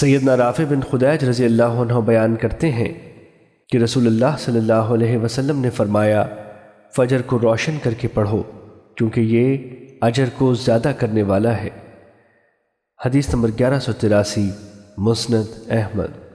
سیدنا رافع بن خدیج رضی اللہ عنہ بیان کرتے ہیں کہ رسول اللہ صلی اللہ علیہ وسلم نے فرمایا، فجر کو روشن کر کے پڑھو، کیونکہ یہ اجر کو زیادہ کرنے والا ہے۔ حدیث نمبر گیارہ سو تراسی، مسند احمد۔